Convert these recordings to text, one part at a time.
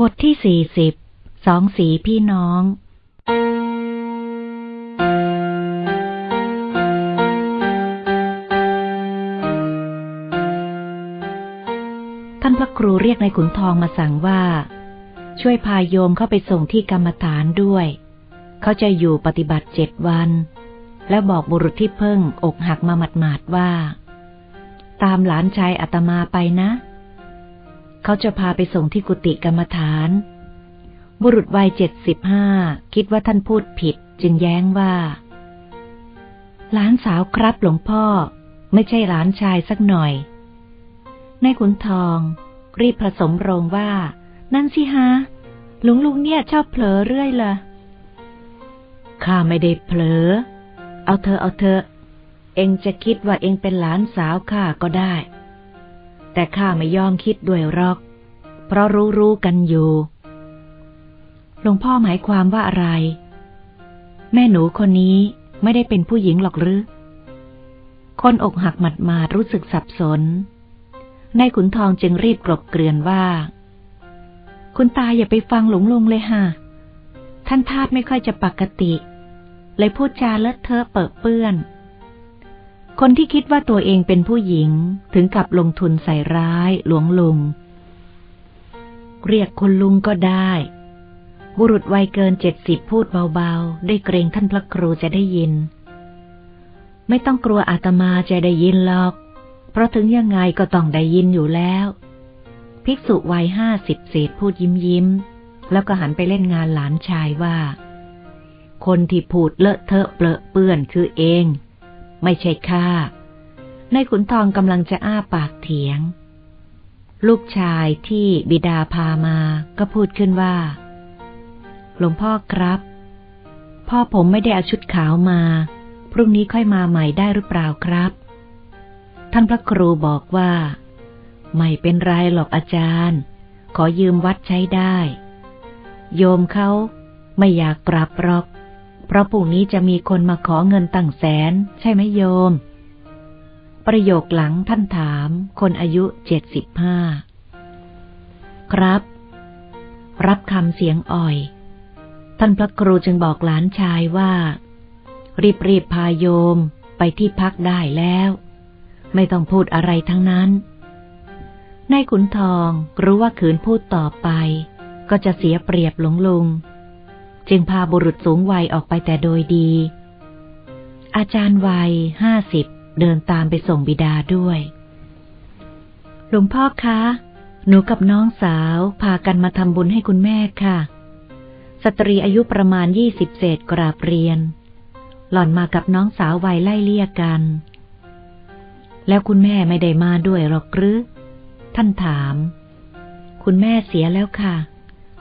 บทที่สี่สิบ สองสีพี่น้อง ท่านพระครูเรียกนายขุนทองมาสั่งว่า ช่วยพาโยมเข้าไปส่งที่กรรมฐานด้วย เขาจะอยู่ปฏิบัติเจ็ดวัน และบอกบุรุษที่เพิ่งอกหักมาหมาดๆว่า ตามหลานชายอาตมาไปนะเขาจะพาไปส่งที่กุฏิกรรมฐาน บุรุษวัยเจ็ดสิบห้าคิดว่าท่านพูดผิดจึงแย้งว่าหลานสาวครับหลวงพ่อ ไม่ใช่หลานชายสักหน่อยนายขุนทอง รีบผสมโรงว่า นั่นสิฮะหลุงลุงเนี่ยชอบเผลอเรื่อยเลยข้าไม่ได้เผลอ เอาเธอเอาเธอ เองจะคิดว่าเองเป็นหลานสาวข้าก็ได้ แต่ข้าไม่ยอมคิดด้วยหรอก เพราะรู้รู้กันอยู่ หลวงพ่อหมายความว่าอะไร แม่หนูคนนี้ไม่ได้เป็นผู้หญิงหรอกหรือ คนอกหักหมัดมารู้สึกสับสนในขุนทองจึงรีบกรบเกลื่อนว่า คุณตาอย่าไปฟังหลงลงเลยฮะ ท่านทาตไม่ค่อยจะปกติ เลยพูดจาเลอะเทอะเปิดเปื้อน คนที่คิดว่าตัวเองเป็นผู้หญิงถึงกับลงทุนใส่ร้ายหลวงลุง เรียกคุณลุงก็ได้ บุรุษวัยเกินเจ็ดสิบพูดเบาๆ ได้เกรงท่านพระครูจะได้ยิน ไม่ต้องกลัวอาตมาจะได้ยินหรอก เพราะถึงยังไงก็ต้องได้ยินอยู่แล้ว ภิกษุวัยห้าสิบเศษพูดยิ้มยิ้ม แล้วก็หันไปเล่นงานหลานชายว่า คนที่พูดเลอะเทอะเปลอะเปื้อนคือเอง ไม่ใช่ข้าในขุนทองกำลังจะอ้าปากเถียง ลูกชายที่บิดาพามาก็พูดขึ้นว่า หลวงพ่อครับ พ่อผมไม่ได้เอาชุดขาวมา พรุ่งนี้ค่อยมาใหม่ได้หรือเปล่าครับ ท่านพระครูบอกว่า ไม่เป็นไรหรอกอาจารย์ ขอยืมวัดใช้ได้ โยมเขาไม่อยากกลับหรอก เพราะพรุ่งนี้จะมีคนมาขอเงินตั้งแสน ใช่ไหมโยม ประโยคหลังท่านถาม คนอายุเจ็ดสิบห้าครับ รับคำเสียงอ่อย ท่านพระครูจึงบอกหลานชายว่า รีบรีบพาโยมไปที่พักได้แล้ว ไม่ต้องพูดอะไรทั้งนั้นนายขุนทองรู้ว่าขืนพูดต่อไป ก็จะเสียเปรียบหลงลุง จึงพาบุรุษสูงวัยออกไปแต่โดยดี อาจารย์วัยห้าสิบเดินตามไปส่งบิดาด้วย หลวงพ่อคะ หนูกับน้องสาวพากันมาทำบุญให้คุณแม่ค่ะ สตรีอายุประมาณยี่สิบเศษกราบเรียน หล่อนมากับน้องสาววัยไล่เลี่ยกัน แล้วคุณแม่ไม่ได้มาด้วยหรอกหรือ ท่านถาม คุณแม่เสียแล้วค่ะ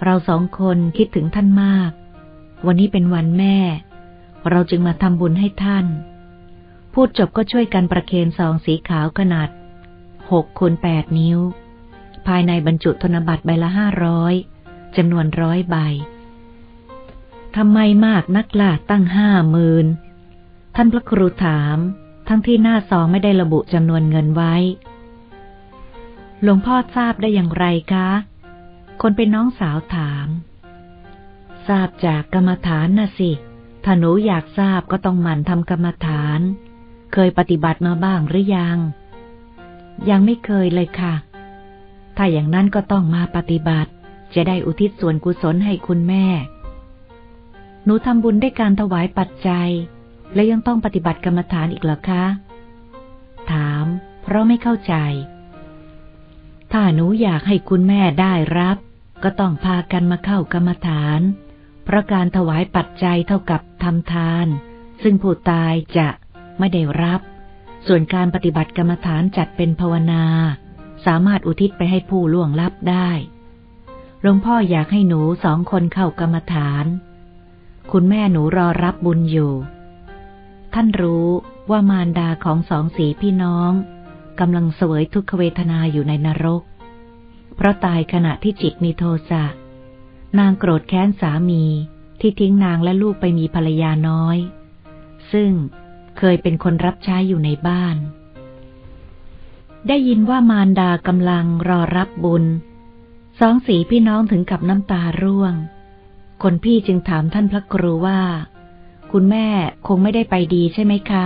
เราสองคนคิดถึงท่านมาก วันนี้เป็นวันแม่ เราจึงมาทำบุญให้ท่าน พูดจบก็ช่วยกันประเคนซองสีขาวขนาดหกคูณแปดนิ้ว ภายในบรรจุธนบัตรใบละห้าร้อยจำนวนร้อยใบทำไมมากนักล่ะตั้งห้าหมื่นท่านพระครูถาม ทั้งที่หน้าซองไม่ได้ระบุจำนวนเงินไว้ หลวงพ่อทราบได้อย่างไรคะ คนเป็นน้องสาวถาม ทราบจากกรรมฐานนะสิ ถ้าหนูอยากทราบก็ต้องหมั่นทำกรรมฐาน เคยปฏิบัติมาบ้างหรือยัง ยังไม่เคยเลยค่ะ ถ้าอย่างนั้นก็ต้องมาปฏิบัติ จะได้อุทิศส่วนกุศลให้คุณแม่ หนูทำบุญด้วยการถวายปัจจัย และยังต้องปฏิบัติกรรมฐานอีกเหรอคะ ถาม เพราะไม่เข้าใจ ถ้าหนูอยากให้คุณแม่ได้รับก็ต้องพากันมาเข้ากรรมฐาน เพราะการถวายปัจจัยเท่ากับทำทาน ซึ่งผู้ตายจะไม่ได้รับ ส่วนการปฏิบัติกรรมฐานจัดเป็นภาวนา สามารถอุทิศไปให้ผู้ล่วงลับได้หลวงพ่ออยากให้หนูสองคนเข้ากรรมฐาน คุณแม่หนูรอรับบุญอยู่ ท่านรู้ว่ามารดาของสองสีพี่น้องกำลังเสวยทุกขเวทนาอยู่ในนรก เพราะตายขณะที่จิตมีโทสะ นางโกรธแค้นสามีที่ทิ้งนางและลูกไปมีภรรยาน้อย ซึ่งเคยเป็นคนรับใช้อยู่ในบ้าน ได้ยินว่ามารดากำลังรอรับบุญ สองสีพี่น้องถึงกับน้ำตาร่วง คนพี่จึงถามท่านพระครูว่า คุณแม่คงไม่ได้ไปดีใช่ไหมคะ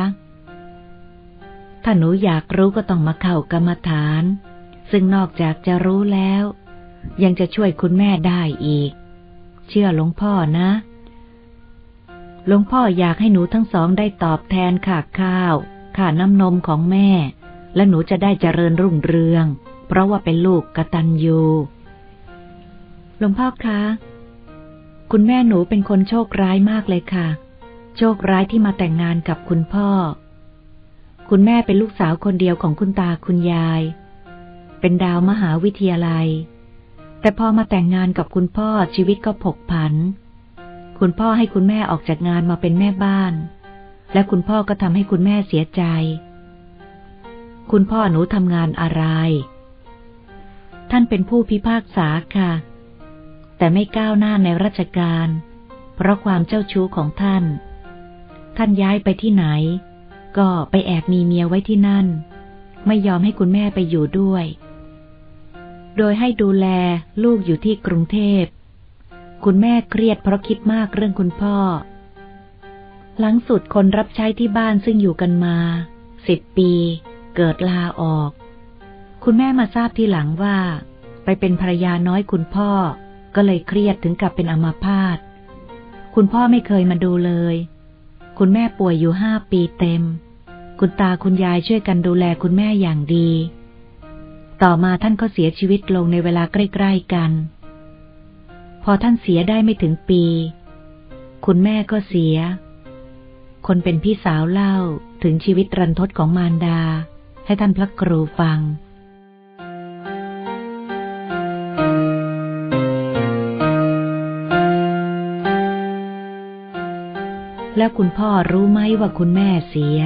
ถ้าหนูอยากรู้ก็ต้องมาเข้ากรรมฐาน ซึ่งนอกจากจะรู้แล้ว ยังจะช่วยคุณแม่ได้อีก เชื่อหลวงพ่อนะหลวงพ่ออยากให้หนูทั้งสองได้ตอบแทนค่าข้าวค่าน้ำนมของแม่ และหนูจะได้เจริญรุ่งเรือง เพราะว่าเป็นลูกกตัญญูหลวงพ่อคะ คุณแม่หนูเป็นคนโชคร้ายมากเลยค่ะ โชคร้ายที่มาแต่งงานกับคุณพ่อ คุณแม่เป็นลูกสาวคนเดียวของคุณตาคุณยาย เป็นดาวมหาวิทยาลัย แต่พอมาแต่งงานกับคุณพ่อชีวิตก็ผกผัน คุณพ่อให้คุณแม่ออกจากงานมาเป็นแม่บ้าน และคุณพ่อก็ทำให้คุณแม่เสียใจ คุณพ่อหนูทำงานอะไร ท่านเป็นผู้พิพากษาค่ะ แต่ไม่ก้าวหน้าในราชการ เพราะความเจ้าชู้ของท่าน ท่านย้ายไปที่ไหน ก็ไปแอบมีเมียไว้ที่นั่น ไม่ยอมให้คุณแม่ไปอยู่ด้วย โดยให้ดูแลลูกอยู่ที่กรุงเทพ คุณแม่เครียดเพราะคิดมากเรื่องคุณพ่อ หลังสุดคนรับใช้ที่บ้านซึ่งอยู่กันมาสิบปี เกิดลาออก คุณแม่มาทราบทีหลังว่า ไปเป็นภรรยาน้อยคุณพ่อ ก็เลยเครียดถึงกับเป็นอัมาพาตคุณพ่อไม่เคยมาดูเลย คุณแม่ป่วยอยู่ห้าปีเต็ม คุณตาคุณยายช่วยกันดูแลคุณแม่อย่างดี ต่อมาท่านก็เสียชีวิตลงในเวลาใกล้ๆกัน พอท่านเสียได้ไม่ถึงปี คุณแม่ก็เสีย คนเป็นพี่สาวเล่าถึงชีวิตรันทดของมารดา ให้ท่านพระครูฟังแล้วคุณพ่อรู้ไหมว่าคุณแม่เสีย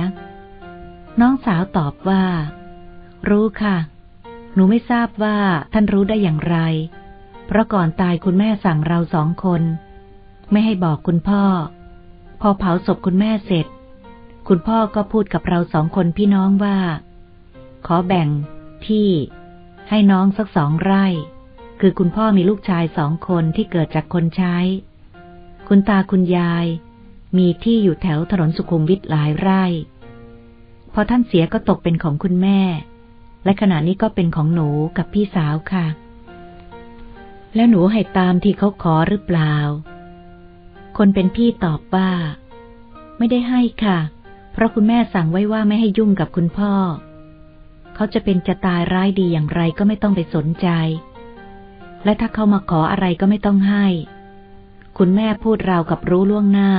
น้องสาวตอบว่า รู้ค่ะ หนูไม่ทราบว่าท่านรู้ได้อย่างไร เพราะก่อนตายคุณแม่สั่งเราสองคน ไม่ให้บอกคุณพ่อ พอเผาศพคุณแม่เสร็จ คุณพ่อก็พูดกับเราสองคนพี่น้องว่า ขอแบ่งที่ให้น้องสักสองไร่ คือคุณพ่อมีลูกชายสองคนที่เกิดจากคนใช้ คุณตาคุณยาย มีที่อยู่แถวถนนสุขุมวิทหลายไร่ พอท่านเสียก็ตกเป็นของคุณแม่ และขณะนี้ก็เป็นของหนูกับพี่สาวค่ะ แล้วหนูให้ตามที่เขาขอหรือเปล่า คนเป็นพี่ตอบว่า ไม่ได้ให้ค่ะ เพราะคุณแม่สั่งไว้ว่าไม่ให้ยุ่งกับคุณพ่อ เขาจะเป็นจะตายร้ายดีอย่างไรก็ไม่ต้องไปสนใจ และถ้าเขามาขออะไรก็ไม่ต้องให้ คุณแม่พูดราวกับรู้ล่วงหน้า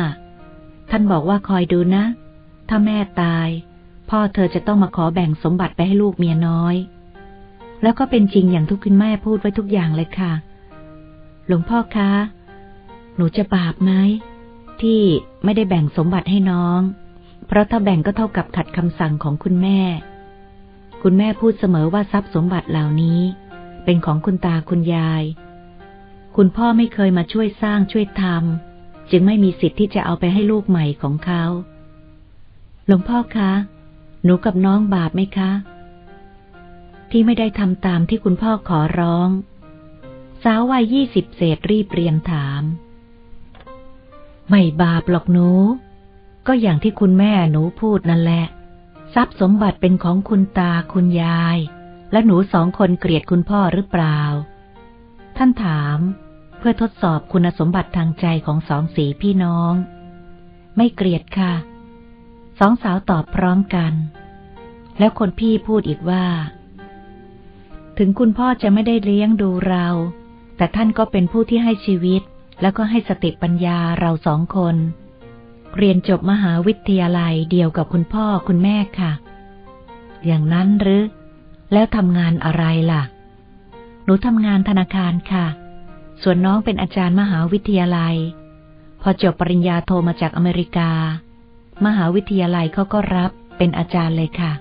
ท่านบอกว่าคอยดูนะ ถ้าแม่ตาย พ่อเธอจะต้องมาขอแบ่งสมบัติไปให้ลูกเมียน้อย แล้วก็เป็นจริงอย่างทุกคุณแม่พูดไว้ทุกอย่างเลยค่ะ หลวงพ่อคะ หนูจะบาปไหมที่ไม่ได้แบ่งสมบัติให้น้อง เพราะถ้าแบ่งก็เท่ากับขัดคำสั่งของคุณแม่ คุณแม่พูดเสมอว่าทรัพย์สมบัติเหล่านี้ เป็นของคุณตาคุณยาย คุณพ่อไม่เคยมาช่วยสร้างช่วยทำจึงไม่มีสิทธิ์ที่จะเอาไปให้ลูกใหม่ของเขา หลวงพ่อคะ หนูกับน้องบาปไหมคะ ที่ไม่ได้ทำตามที่คุณพ่อขอร้อง สาววัยยี่สิบเศษรีบเรียนถาม ไม่บาปหรอกหนู ก็อย่างที่คุณแม่หนูพูดนั่นแหละ ทรัพย์สมบัติเป็นของคุณตาคุณยาย และหนูสองคนเกลียดคุณพ่อหรือเปล่า ท่านถามเพื่อทดสอบคุณสมบัติทางใจของสองสีพี่น้อง ไม่เกลียดค่ะ สองสาวตอบพร้อมกัน แล้วคนพี่พูดอีกว่า ถึงคุณพ่อจะไม่ได้เลี้ยงดูเรา แต่ท่านก็เป็นผู้ที่ให้ชีวิต แล้วก็ให้สติปัญญาเราสองคน เรียนจบมหาวิทยาลัยเดียวกับคุณพ่อคุณแม่ค่ะ อย่างนั้นหรือ แล้วทำงานอะไรล่ะ หนูทำงานธนาคารค่ะ ส่วนน้องเป็นอาจารย์มหาวิทยาลัย พอจบปริญญาโทมาจากอเมริกา มหาวิทยาลัยเขาก็รับเป็นอาจารย์เลยค่ะ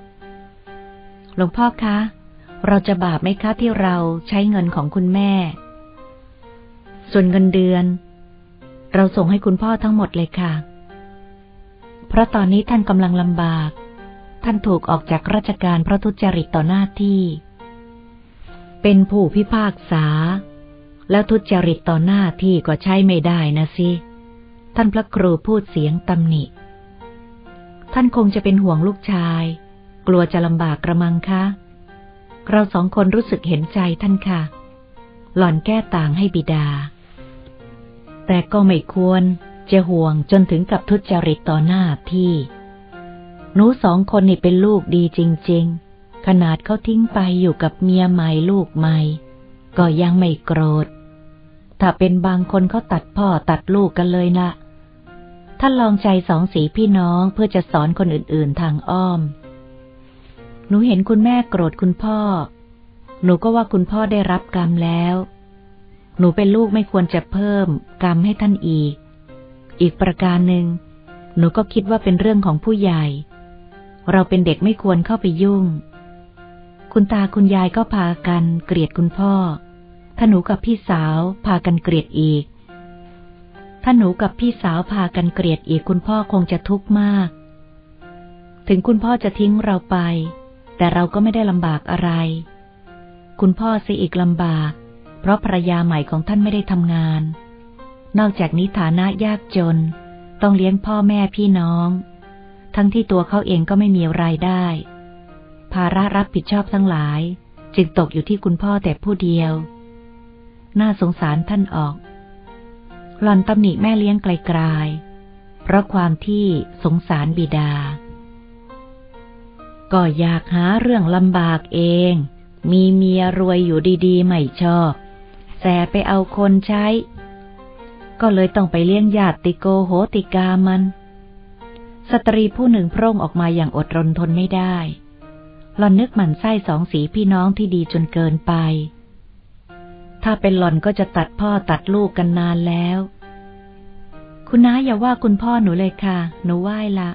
หลวงพ่อคะ เราจะบาปไหมคะที่เราใช้เงินของคุณแม่ ส่วนเงินเดือน เราส่งให้คุณพ่อทั้งหมดเลยค่ะ เพราะตอนนี้ท่านกำลังลำบาก ท่านถูกออกจากราชการเพราะทุจริตต่อหน้าที่ เป็นผู้พิพากษา แล้วทุจริตต่อหน้าที่ก็ใช้ไม่ได้นะสิ ท่านพระครูพูดเสียงตำหนิ ท่านคงจะเป็นห่วงลูกชาย กลัวจะลำบากกระมังคะเราสองคนรู้สึกเห็นใจท่านค่ะ หล่อนแก้ต่างให้บิดา แต่ก็ไม่ควรจะห่วงจนถึงกับทุจริตต่อหน้าที่ หนูสองคนนี่เป็นลูกดีจริง ๆ ขนาดเขาทิ้งไปอยู่กับเมียใหม่ลูกใหม่ ก็ยังไม่โกรธ ถ้าเป็นบางคนเขาตัดพ่อตัดลูกกันเลยนะ ท่านลองใจสองสีพี่น้องเพื่อจะสอนคนอื่นๆทางอ้อม หนูเห็นคุณแม่โกรธคุณพ่อ หนูก็ว่าคุณพ่อได้รับกรรมแล้ว หนูเป็นลูกไม่ควรจะเพิ่มกรรมให้ท่านอีก อีกประการหนึ่ง หนูก็คิดว่าเป็นเรื่องของผู้ใหญ่ เราเป็นเด็กไม่ควรเข้าไปยุ่ง คุณตาคุณยายก็พากันเกลียดคุณพ่อถ้าหนูกับพี่สาวพากันเกลียดอีก ถ้าหนูกับพี่สาวพากันเกลียดอีกคุณพ่อคงจะทุกข์มาก ถึงคุณพ่อจะทิ้งเราไป แต่เราก็ไม่ได้ลำบากอะไร คุณพ่อเสียอีกลำบาก เพราะภรรยาใหม่ของท่านไม่ได้ทำงาน นอกจากนี้ฐานะยากจน ต้องเลี้ยงพ่อแม่พี่น้อง ทั้งที่ตัวเขาเองก็ไม่มีรายได้ ภาระรับผิดชอบทั้งหลาย จึงตกอยู่ที่คุณพ่อแต่ผู้เดียว น่าสงสารท่านออก หล่อนตำหนิแม่เลี้ยงไกลๆ เพราะความที่สงสารบิดา ก็อยากหาเรื่องลำบากเอง มีเมียรวยอยู่ดีๆ ไม่ชอบ แสไปเอาคนใช้ ก็เลยต้องไปเลี้ยงญาติโกโหติกามัน สตรีผู้หนึ่งพร่งออกมาอย่างอดรนทนไม่ได้หล่อนนึกหมันไส้สองสีพี่น้องที่ดีจนเกินไป ถ้าเป็นหล่อนก็จะตัดพ่อตัดลูกกันนานแล้ว คุณน้าอย่าว่าคุณพ่อหนูเลยค่ะ หนูไหว้ละ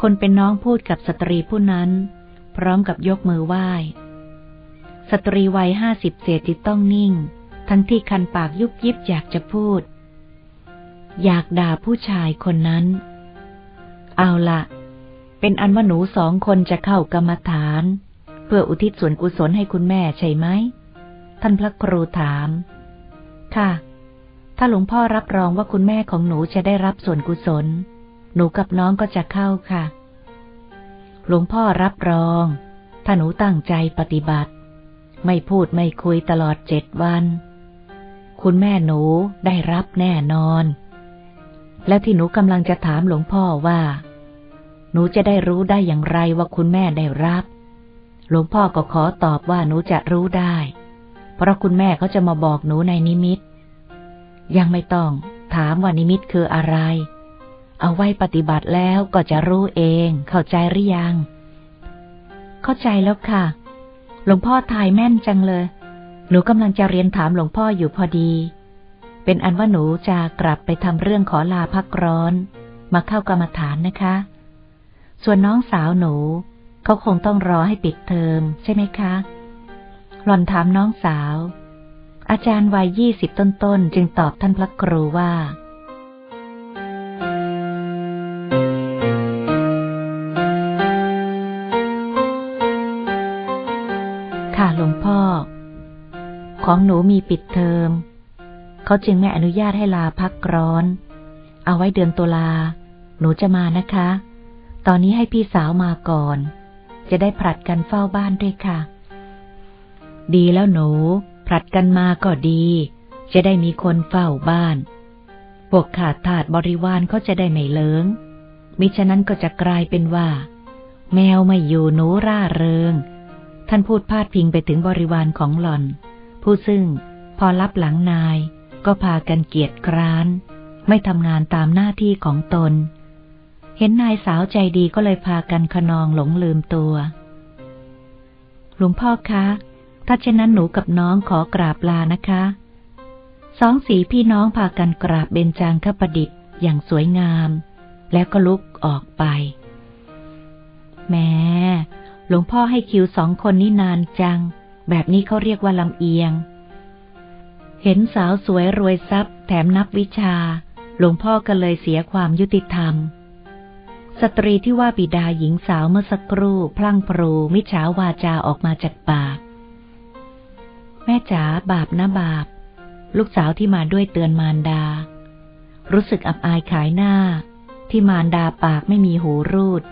คนเป็นน้องพูดกับสตรีผู้นั้น พร้อมกับยกมือไหว้ สตรีวัยห้าสิบเศษที่ต้องนิ่ง ทั้งที่คันปากยุบยิบอยากจะพูด อยากด่าผู้ชายคนนั้น เอาละเป็นอันว่าหนูสองคนจะเข้ากรรมฐาน เพื่ออุทิศส่วนกุศลให้คุณแม่ใช่ไหม ท่านพระครูถาม ค่ะ ถ้าหลวงพ่อรับรองว่าคุณแม่ของหนูจะได้รับส่วนกุศล หนูกับน้องก็จะเข้าค่ะ หลวงพ่อรับรอง ถ้าหนูตั้งใจปฏิบัติ ไม่พูดไม่คุยตลอดเจ็ดวัน คุณแม่หนูได้รับแน่นอน และที่หนูกำลังจะถามหลวงพ่อว่า หนูจะได้รู้ได้อย่างไรว่าคุณแม่ได้รับ หลวงพ่อก็ขอตอบว่าหนูจะรู้ได้ เพราะคุณแม่เขาจะมาบอกหนูในนิมิต ยังไม่ต้อง ถามว่านิมิตคืออะไร เอาไว้ปฏิบัติแล้วก็จะรู้เอง เข้าใจหรือยัง เข้าใจแล้วค่ะ หลวงพ่อทายแม่นจังเลย หนูกำลังจะเรียนถามหลวงพ่ออยู่พอดี เป็นอันว่าหนูจะกลับไปทำเรื่องขอลาพักร้อน มาเข้ากรรมฐานนะคะ ส่วนน้องสาวหนู เขาคงต้องรอให้ปิดเทอมใช่ไหมคะ หล่อนถามน้องสาว อาจารย์วัยยี่สิบต้นๆ จึงตอบท่านพระครูว่า ค่ะหลวงพ่อ ของหนูมีปิดเทอม เขาจึงไม่อนุญาตให้ลาพักร้อน เอาไว้เดือนตุลา หนูจะมานะคะ ตอนนี้ให้พี่สาวมาก่อน จะได้ผลัดกันเฝ้าบ้านด้วยค่ะ ดีแล้วหนู ผลัดกันมาก็ดี จะได้มีคนเฝ้าบ้าน พวกขาดถาดบริวารเขาจะได้ไม่เลิงมิฉะนั้นก็จะกลายเป็นว่า แมวไม่อยู่หนูร่าเริง ท่านพูดพาดพิงไปถึงบริวารของหล่อน ผู้ซึ่งพอรับหลังนายก็พากันเกียจคร้าน ไม่ทำงานตามหน้าที่ของตน เห็นนายสาวใจดีก็เลยพากันขนองหลงลืมตัว หลวงพ่อคะ ถ้าเช่นนั้นหนูกับน้องขอกราบลานะคะ สองสีพี่น้องพากันกราบเบญจางคประดิษฐ์อย่างสวยงาม แล้วก็ลุกออกไป แม้หลวงพ่อให้คิวสองคนนี้นานจัง แบบนี้เขาเรียกว่าลำเอียง เห็นสาวสวยรวยทรัพย์ แถมนับวิชา หลวงพ่อก็เลยเสียความยุติธรรม สตรีที่ว่าบิดาหญิงสาวเมื่อสักครู่ พลั่งพรูมิจฉาวาจาออกมาจากปาก แม่จ๋าบาปนะบาป ลูกสาวที่มาด้วยเตือนมารดา รู้สึกอับอายขายหน้า ที่มารดาปากไม่มีหูรูด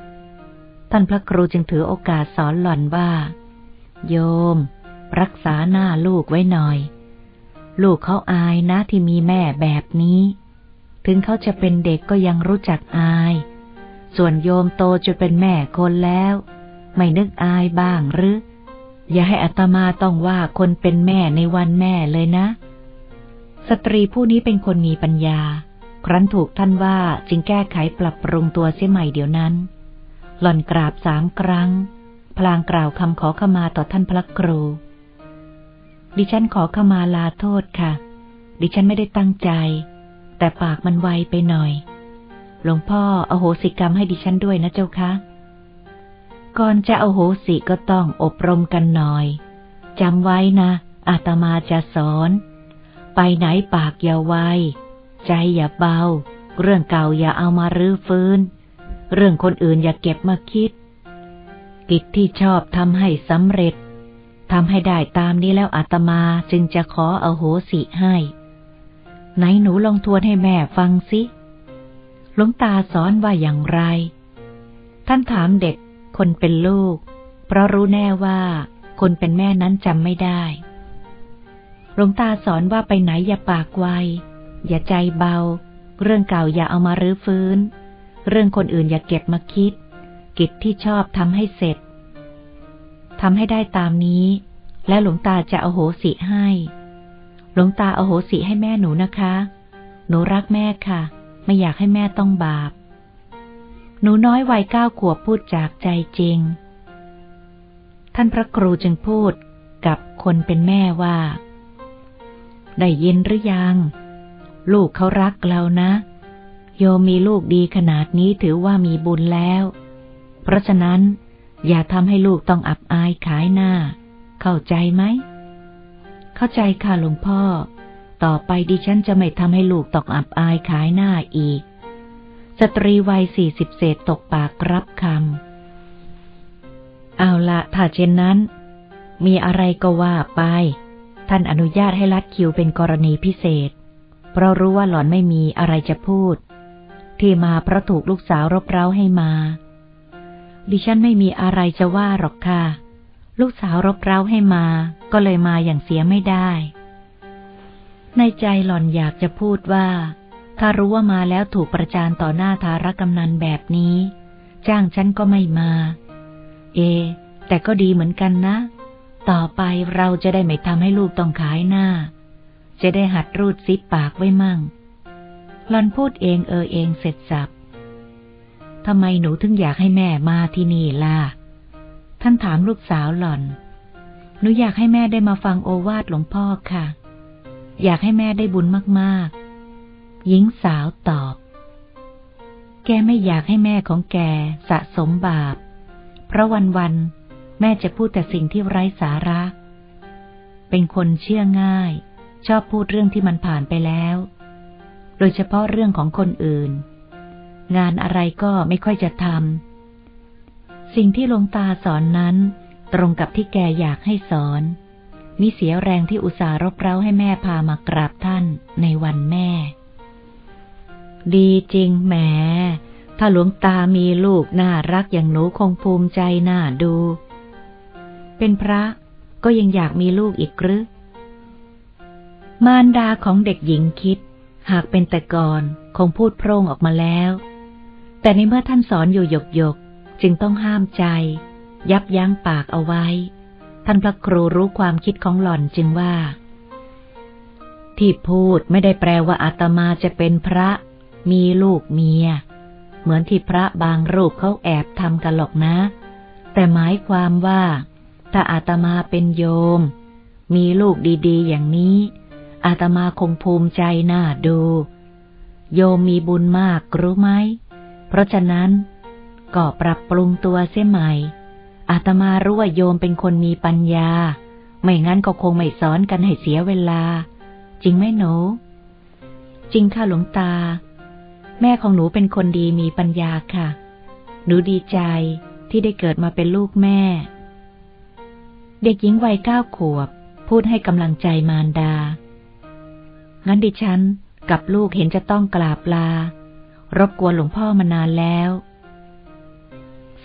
ท่านพระครูจึงถือโอกาสสอนหล่อนว่า โยม รักษาหน้าลูกไว้หน่อย ลูกเขาอายนะที่มีแม่แบบนี้ ถึงเขาจะเป็นเด็กก็ยังรู้จักอาย ส่วนโยมโตจนเป็นแม่คนแล้ว ไม่นึกอายบ้างหรือ อย่าให้อัตมาต้องว่าคนเป็นแม่ในวันแม่เลยนะ สตรีผู้นี้เป็นคนมีปัญญา ครั้นถูกท่านว่าจึงแก้ไขปรับปรุงตัวเสียใหม่เดี๋ยวนั้น หล่อนกราบสามครั้ง พลางกล่าวคำขอขมาต่อท่านพระครู ดิฉันขอขมาลาโทษค่ะ ดิฉันไม่ได้ตั้งใจ แต่ปากมันไวไปหน่อย หลวงพ่ออโหสิกรรมให้ดิฉันด้วยนะเจ้าคะ ก่อนจะเอาโหสิก็ต้องอบรมกันหน่อย จำไว้นะ อาตมาจะสอน ไปไหนปากอย่าไว ใจอย่าเบา เรื่องเก่าอย่าเอามารื้อฟื้น เรื่องคนอื่นอย่าเก็บมาคิด กิจที่ชอบทำให้สำเร็จทำให้ได้ตามนี้แล้วอาตมาจึงจะขอเอาโหสิให้ ไหนหนูลองทวนให้แม่ฟังสิหลวงตาสอนว่าอย่างไร ท่านถามเด็ก คนเป็นลูก เพราะรู้แน่ว่าคนเป็นแม่นั้นจำไม่ได้ หลวงตาสอนว่าไปไหนอย่าปากไว อย่าใจเบา เรื่องเก่าอย่าเอามารื้อฟื้น เรื่องคนอื่นอย่าเก็บมาคิด กิจที่ชอบทำให้เสร็จทำให้ได้ตามนี้ และหลวงตาจะอโหสิให้ หลวงตาอโหสิให้แม่หนูนะคะ หนูรักแม่ค่ะ ไม่อยากให้แม่ต้องบาป หนูน้อยวัยเก้าขวบพูดจากใจจริง ท่านพระครูจึงพูดกับคนเป็นแม่ว่า ได้ยินหรือยัง ลูกเขารักเรานะ โยมมีลูกดีขนาดนี้ถือว่ามีบุญแล้ว เพราะฉะนั้นอย่าทำให้ลูกต้องอับอายขายหน้า เข้าใจไหม เข้าใจค่ะหลวงพ่อ ต่อไปดิฉันจะไม่ทำให้ลูกตกอับอายขายหน้าอีก สตรีวัยสี่สิบเศษตกปากรับคำ เอาละถ้าเช่นนั้น มีอะไรก็ว่าไป ท่านอนุญาตให้ลัดคิวเป็นกรณีพิเศษ เพราะรู้ว่าหล่อนไม่มีอะไรจะพูด ที่มาเพราะถูกลูกสาวรบเร้าให้มา ดิฉันไม่มีอะไรจะว่าหรอกค่ะ ลูกสาวรบเร้าให้มา ก็เลยมาอย่างเสียไม่ได้ ในใจหล่อนอยากจะพูดว่า ถ้ารู้ว่ามาแล้วถูกประจานต่อหน้าทารกำนันแบบนี้ จ้างฉันก็ไม่มา เอ แต่ก็ดีเหมือนกันนะ ต่อไปเราจะได้ไม่ทำให้ลูกต้องขายหน้า จะได้หัดรูดซิปปากไว้มั่งหลอนพูดเองเออเองเสร็จสับทำไมหนูถึงอยากให้แม่มาที่นี่ล่ะ ท่านถามลูกสาวหล่อน หนูอยากให้แม่ได้มาฟังโอวาทหลวงพ่อค่ะ อยากให้แม่ได้บุญมากๆ หญิงสาวตอบ แกไม่อยากให้แม่ของแกสะสมบาป เพราะวันๆ แม่จะพูดแต่สิ่งที่ไร้สาระ เป็นคนเชื่อง่าย ชอบพูดเรื่องที่มันผ่านไปแล้ว โดยเฉพาะเรื่องของคนอื่น งานอะไรก็ไม่ค่อยจะทำ สิ่งที่ลงตาสอนนั้นตรงกับที่แกอยากให้สอนมิเสียแรงที่อุตส่าห์รบเร้าให้แม่พามากราบท่านในวันแม่ ดีจริงแหม ถ้าหลวงตามีลูกน่ารักอย่างหนูคงภูมิใจน่าดู เป็นพระก็ยังอยากมีลูกอีกหรือ มารดาของเด็กหญิงคิด หากเป็นแต่ก่อนคงพูดโพร่งออกมาแล้ว แต่ในเมื่อท่านสอนอยู่หยกหยกจึงต้องห้ามใจ ยับยั้งปากเอาไว้ ท่านพระครูรู้ความคิดของหล่อนจึงว่า ที่พูดไม่ได้แปลว่าอาตมาจะเป็นพระ มีลูกเมีย เหมือนที่พระบางรูปเขาแอบทำกันหรอกนะ แต่หมายความว่า ถ้าอาตมาเป็นโยม มีลูกดีๆ อย่างนี้ อาตมาคงภูมิใจน่าดู โยมมีบุญมากรู้ไหม เพราะฉะนั้น ก็ปรับปรุงตัวเสียใหม่อาตมารู้ว่าโยมเป็นคนมีปัญญา ไม่งั้นก็คงไม่สอนกันให้เสียเวลา จริงไหมหนู จริงค่ะหลวงตา แม่ของหนูเป็นคนดีมีปัญญาค่ะ หนูดีใจที่ได้เกิดมาเป็นลูกแม่ เด็กหญิงวัยเก้าขวบ พูดให้กำลังใจมารดา งั้นดิฉันกับลูกเห็นจะต้องกราบลา รบกวนหลวงพ่อมานานแล้ว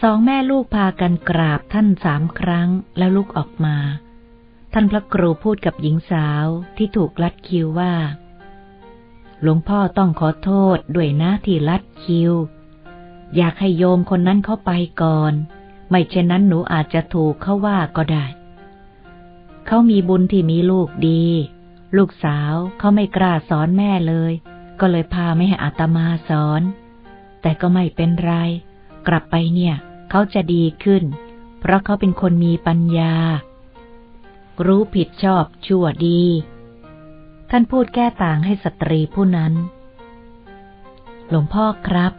สองแม่ลูกพากันกราบท่านสามครั้งแล้วลุกออกมา ท่านพระครูพูดกับหญิงสาวที่ถูกลัดคิวว่า หลวงพ่อต้องขอโทษด้วยนะที่ลัดคิว อยากให้โยมคนนั้นเข้าไปก่อน ไม่เช่นนั้นหนูอาจจะถูกเขาว่าก็ได้ เขามีบุญที่มีลูกดี ลูกสาวเขาไม่กล้าสอนแม่เลย ก็เลยพาไม่ให้อาตมาสอน แต่ก็ไม่เป็นไร กลับไปเนี่ย เขาจะดีขึ้น เพราะเขาเป็นคนมีปัญญา รู้ผิดชอบชั่วดี ท่านพูดแก้ต่างให้สตรีผู้นั้น หลวงพ่อครับ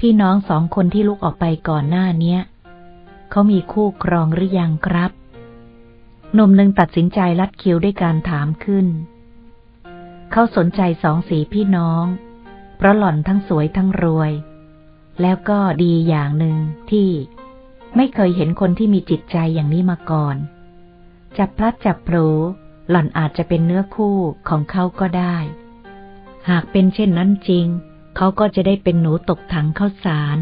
พี่น้องสองคนที่ลุกออกไปก่อนหน้าเนี้ยเขามีคู่ครองหรือยังครับหนุ่มหนึ่งตัดสินใจลัดคิวด้วยการถามขึ้น เขาสนใจสองสีพี่น้อง เพราะหล่อนทั้งสวยทั้งรวย แล้วก็ดีอย่างหนึ่งที่ไม่เคยเห็นคนที่มีจิตใจอย่างนี้มาก่อน จับพลัดจับโผล หล่อนอาจจะเป็นเนื้อคู่ของเขาก็ได้ หากเป็นเช่นนั้นจริง เขาก็จะได้เป็นหนูตกถังข้าวสาร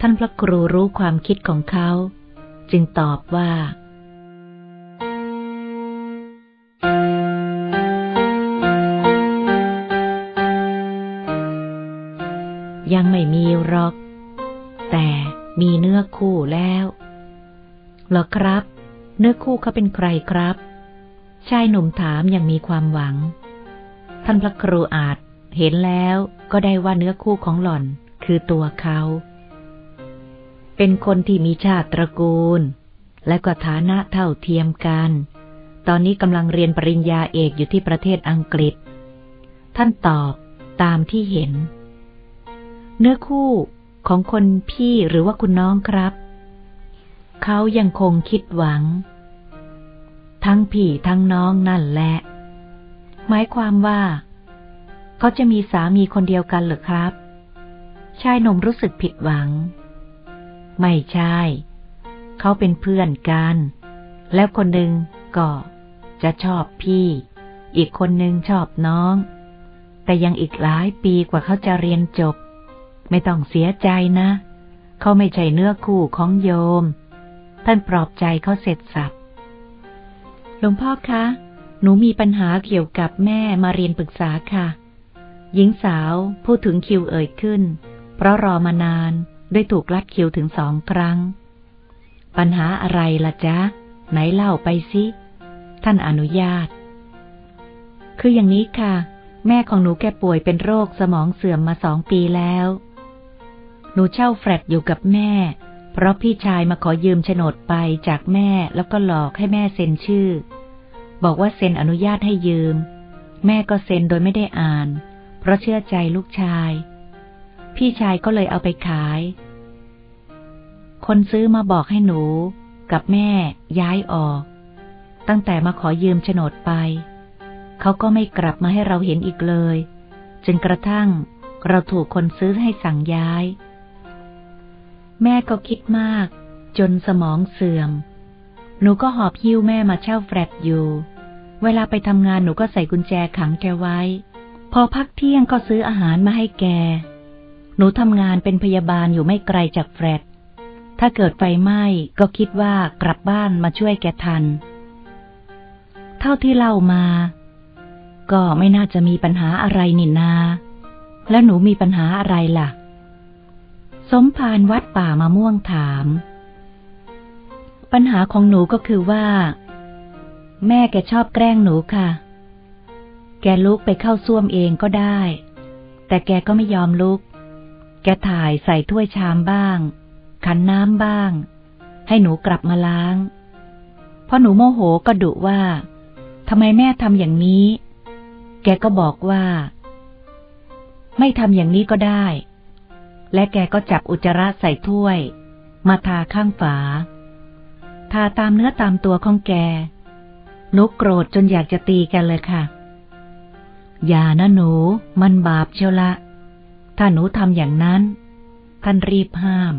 ท่านพระครูรู้ความคิดของเขา จึงตอบว่ายังไม่มีหรอก แต่มีเนื้อคู่แล้วหรอครับ เนื้อคู่เขาเป็นใครครับ ชายหนุ่มถามอย่างมีความหวัง ท่านพระครูอาจเห็นแล้วก็ได้ว่าเนื้อคู่ของหล่อนคือตัวเขา เป็นคนที่มีชาติตระกูล และก็ฐานะเท่าเทียมกัน ตอนนี้กำลังเรียนปริญญาเอกอยู่ที่ประเทศอังกฤษ ท่านตอบตามที่เห็น เนื้อคู่ของคนพี่หรือว่าคุณน้องครับ เขายังคงคิดหวัง ทั้งพี่ทั้งน้องนั่นแหละ หมายความว่า เขาจะมีสามีคนเดียวกันหรือครับ ชายหนุ่มรู้สึกผิดหวัง ไม่ใช่ เขาเป็นเพื่อนกัน แล้วคนหนึ่งก็จะชอบพี่ อีกคนหนึ่งชอบน้อง แต่ยังอีกหลายปีกว่าเขาจะเรียนจบ ไม่ต้องเสียใจนะ เขาไม่ใช่เนื้อคู่ของโยม ท่านปลอบใจเขาเสร็จสับ หลวงพ่อคะ หนูมีปัญหาเกี่ยวกับแม่มาเรียนปรึกษาค่ะ หญิงสาวพูดถึงคิวเอ่ยขึ้น เพราะรอมานานได้ถูกลัดคิวถึงสองครั้ง ปัญหาอะไรล่ะจ๊ะ ไหนเล่าไปสิ ท่านอนุญาต คืออย่างนี้ค่ะ แม่ของหนูแกป่วยเป็นโรคสมองเสื่อมมาสองปีแล้ว หนูเช่าแฟลตอยู่กับแม่ เพราะพี่ชายมาขอยืมโฉนดไปจากแม่แล้วก็หลอกให้แม่เซ็นชื่อ บอกว่าเซ็นอนุญาตให้ยืม แม่ก็เซ็นโดยไม่ได้อ่าน เพราะเชื่อใจลูกชาย พี่ชายก็เลยเอาไปขาย คนซื้อมาบอกให้หนู กับแม่ย้ายออก ตั้งแต่มาขอยืมโฉนดไป เขาก็ไม่กลับมาให้เราเห็นอีกเลย จนกระทั่งเราถูกคนซื้อให้สั่งย้าย แม่ก็คิดมาก จนสมองเสื่อม หนูก็หอบหิ้วแม่มาเช่าแฟลตอยู่ เวลาไปทำงานหนูก็ใส่กุญแจขังแกไว้ พอพักเที่ยงก็ซื้ออาหารมาให้แก หนูทำงานเป็นพยาบาลอยู่ไม่ไกลจากแฟลต ถ้าเกิดไฟไหม้ก็คิดว่ากลับบ้านมาช่วยแกทัน เท่าที่เล่ามา ก็ไม่น่าจะมีปัญหาอะไรนินนา แล้วหนูมีปัญหาอะไรล่ะ สมภารวัดป่ามะม่วงถาม ปัญหาของหนูก็คือว่า แม่แกชอบแกล้งหนูค่ะ แกลุกไปเข้าส้วมเองก็ได้ แต่แกก็ไม่ยอมลุก แกถ่ายใส่ถ้วยชามบ้าง ขันน้ำบ้าง ให้หนูกลับมาล้างพอหนูโมโหก็ดุว่าทำไมแม่ทำอย่างนี้ แกก็บอกว่า ไม่ทำอย่างนี้ก็ได้ และแกก็จับอุจจาระใส่ถ้วย มาทาข้างฝา ทาตามเนื้อตามตัวของแกนุกโกรธจนอยากจะตีแกเลยค่ะ อย่านะหนู มันบาปเชียวละ ถ้าหนูทำอย่างนั้น ท่านรีบห้าม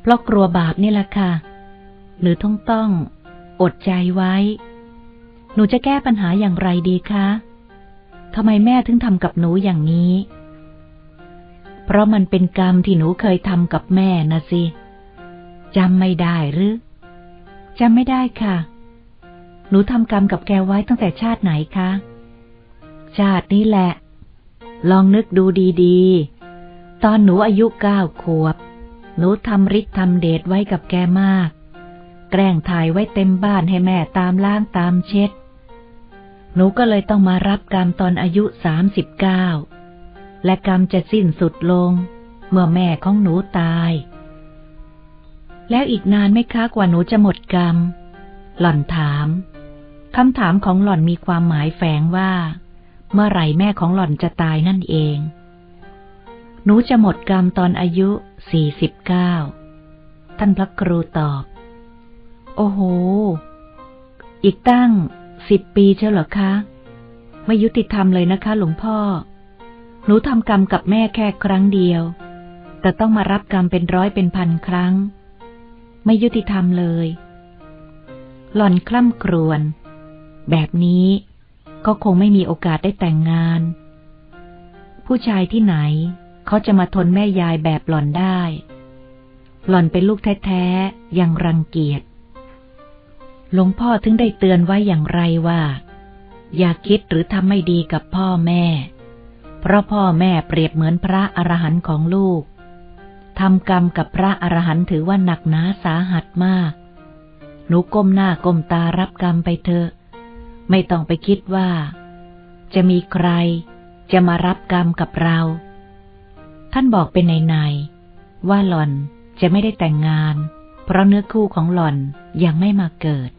เพราะกลัวบาปนี่แหละค่ะ หรือต้องต้อง อดใจไว้ หนูจะแก้ปัญหาอย่างไรดีคะทำไมแม่ถึงทำกับหนูอย่างนี้ เพราะมันเป็นกรรมที่หนูเคยทำกับแม่นะสิจำไม่ได้หรือจำไม่ได้ค่ะ หนูทำกรรมกับแกไว้ตั้งแต่ชาติไหนคะ ชาตินี้แหละ ลองนึกดูดีๆ ตอนหนูอายุเก้าขวบ หนูทำฤทธิ์ทำเดชไว้กับแกมาก แกล้งถ่ายไว้เต็มบ้านให้แม่ตามล้างตามเช็ด หนูก็เลยต้องมารับกรรมตอนอายุสามสิบเก้า และกรรมจะสิ้นสุดลง เมื่อแม่ของหนูตาย แล้วอีกนานไม่ค้ากว่าหนูจะหมดกรรม หล่อนถามคำถามของหล่อนมีความหมายแฝงว่า เมื่อไหร่แม่ของหล่อนจะตายนั่นเอง หนูจะหมดกรรมตอนอายุสี่สิบเก้าท่านพระครูตอบ โอ้โห อีกตั้งสิบปีเชียวเหรอคะ ไม่ยุติธรรมเลยนะคะ หลวงพ่อ หนูทำกรรมกับแม่แค่ครั้งเดียว แต่ต้องมารับกรรมเป็นร้อยเป็นพันครั้ง ไม่ยุติธรรมเลย หล่อนคล่ำครวญแบบนี้ก็คงไม่มีโอกาสได้แต่งงาน ผู้ชายที่ไหน เขาจะมาทนแม่ยายแบบหล่อนได้ หล่อนเป็นลูกแท้ๆยังรังเกียจหลวงพ่อถึงได้เตือนไว้อย่างไรว่า อย่าคิดหรือทำไม่ดีกับพ่อแม่ เพราะพ่อแม่เปรียบเหมือนพระอรหันต์ของลูกทำกรรมกับพระอรหันต์ถือว่าหนักหนาสาหัสมาก หนูก้มหน้าก้มตารับกรรมไปเถอะ ไม่ต้องไปคิดว่า จะมีใคร จะมารับกรรมกับเรา ท่านบอกเป็นในๆว่าหล่อนจะไม่ได้แต่งงาน เพราะเนื้อคู่ของหล่อนยังไม่มาเกิด